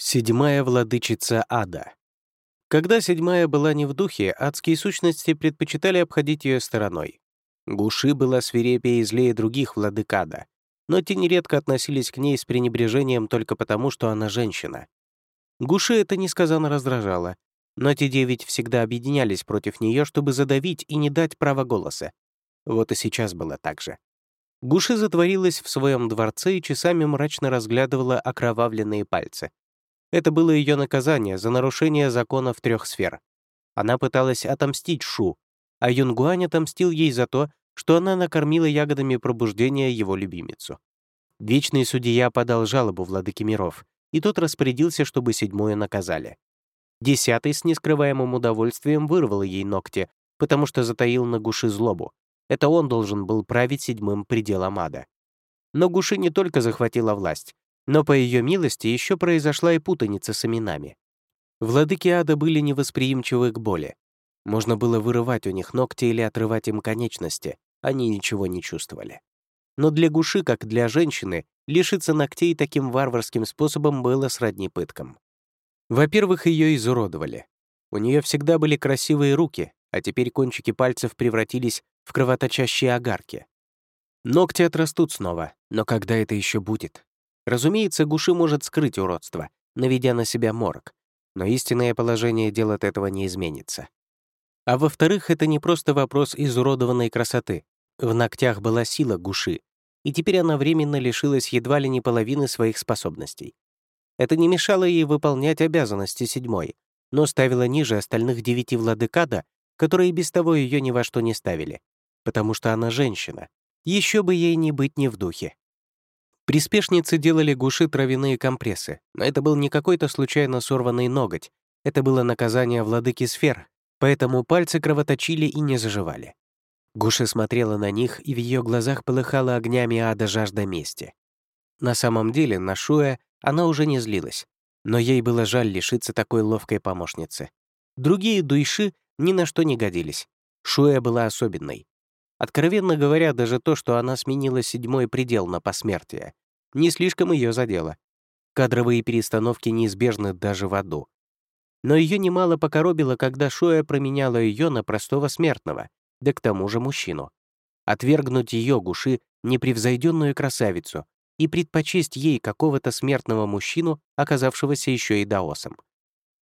Седьмая владычица ада. Когда седьмая была не в духе, адские сущности предпочитали обходить ее стороной. Гуши была свирепее и злее других владык ада, но те нередко относились к ней с пренебрежением только потому, что она женщина. Гуши это несказанно раздражало, но те девять всегда объединялись против нее, чтобы задавить и не дать права голоса. Вот и сейчас было так же. Гуши затворилась в своем дворце и часами мрачно разглядывала окровавленные пальцы — это было ее наказание за нарушение законов трех сфер. Она пыталась отомстить Шу, а Юнгуань отомстил ей за то, что она накормила ягодами пробуждения его любимицу. Вечный судья подал жалобу владыке миров, и тот распорядился, чтобы седьмую наказали. Десятый с нескрываемым удовольствием вырвал ей ногти, потому что затаил на Гуши злобу. Это он должен был править седьмым пределом ада. Но Гуши не только захватила власть, но по ее милости еще произошла и путаница с именами. Владыки ада были невосприимчивы к боли. Можно было вырывать у них ногти или отрывать им конечности, они ничего не чувствовали. Но для Гуши, как для женщины, лишиться ногтей таким варварским способом было сродни пыткам. Во-первых, ее изуродовали. У нее всегда были красивые руки, а теперь кончики пальцев превратились в кровоточащие огарки. Ногти отрастут снова, но когда это еще будет? Разумеется, Гуши может скрыть уродство, наведя на себя морок, но истинное положение дел от этого не изменится. А во-вторых, это не просто вопрос изуродованной красоты. В ногтях была сила Гуши, и теперь она временно лишилась едва ли не половины своих способностей. Это не мешало ей выполнять обязанности седьмой, но ставило ниже остальных девяти владыкада, которые без того ее ни во что не ставили, потому что она женщина. Еще бы ей не быть не в духе. Приспешницы делали гуши травяные компрессы, но это был не какой-то случайно сорванный ноготь, это было наказание владыки сфер, поэтому пальцы кровоточили и не заживали. Гуши смотрела на них, и в ее глазах полыхала огнями ада жажда мести. На самом деле, на Шуэ она уже не злилась, но ей было жаль лишиться такой ловкой помощницы. Другие дуйши ни на что не годились. Шуэ была особенной. Откровенно говоря, даже то, что она сменила седьмой предел на посмертие, не слишком ее задело. Кадровые перестановки неизбежны даже в аду. Но ее немало покоробило, когда Шоя променяла ее на простого смертного, да к тому же мужчину. Отвергнуть ее гуши непревзойденную красавицу и предпочесть ей какого-то смертного мужчину, оказавшегося еще и даосом.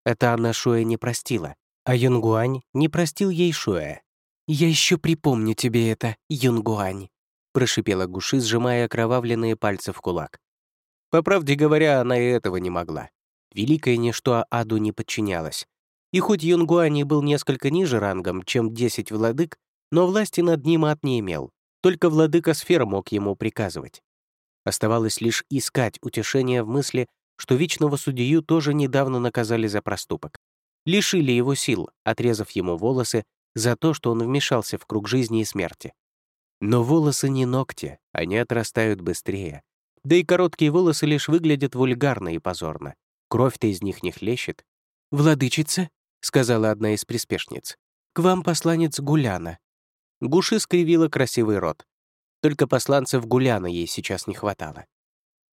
Это она Шуэ не простила, а Юнгуань не простил ей Шуэ. «Я еще припомню тебе это, Юнгуань», — прошипела Гуши, сжимая окровавленные пальцы в кулак. По правде говоря, она и этого не могла. Великое ничто Аду не подчинялось. И хоть Юнгуань был несколько ниже рангом, чем десять владык, но власти над ним ад не имел. Только владыка сфер мог ему приказывать. Оставалось лишь искать утешение в мысли, что вечного судью тоже недавно наказали за проступок. Лишили его сил, отрезав ему волосы за то, что он вмешался в круг жизни и смерти. Но волосы не ногти, они отрастают быстрее. Да и короткие волосы лишь выглядят вульгарно и позорно. Кровь-то из них не хлещет. «Владычица», — сказала одна из приспешниц, — «к вам посланец Гуляна». Гуши скривила красивый рот. Только посланцев Гуляна ей сейчас не хватало.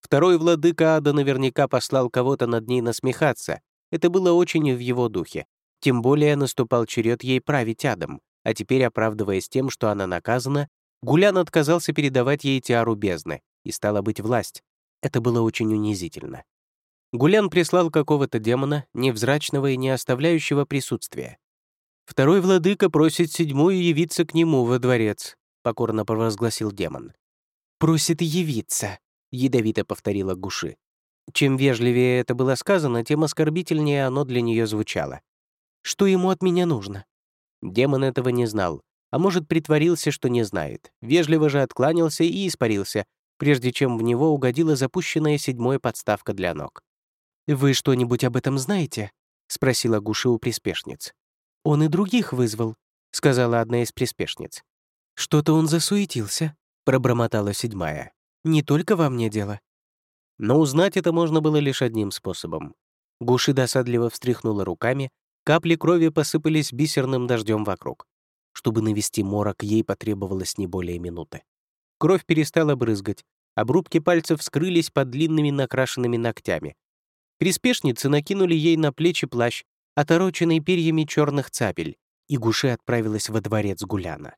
Второй владыка ада наверняка послал кого-то над ней насмехаться. Это было очень в его духе. Тем более наступал черед ей править адом, а теперь, оправдываясь тем, что она наказана, Гулян отказался передавать ей тиару бездны, и стала быть власть. Это было очень унизительно. Гулян прислал какого-то демона, невзрачного и не оставляющего присутствия. «Второй владыка просит седьмую явиться к нему во дворец», — покорно провозгласил демон. «Просит явиться», — ядовито повторила Гуши. Чем вежливее это было сказано, тем оскорбительнее оно для нее звучало. Что ему от меня нужно?» Демон этого не знал, а может, притворился, что не знает. Вежливо же откланялся и испарился, прежде чем в него угодила запущенная седьмой подставка для ног. «Вы что-нибудь об этом знаете?» — спросила Гуши у приспешниц. «Он и других вызвал», — сказала одна из приспешниц. «Что-то он засуетился», — пробормотала седьмая. «Не только во мне дело». Но узнать это можно было лишь одним способом. Гуши досадливо встряхнула руками, Капли крови посыпались бисерным дождем вокруг. Чтобы навести морок, ей потребовалось не более минуты. Кровь перестала брызгать, обрубки пальцев скрылись под длинными накрашенными ногтями. Приспешницы накинули ей на плечи плащ, отороченный перьями черных цапель, и Гуши отправилась во дворец Гуляна.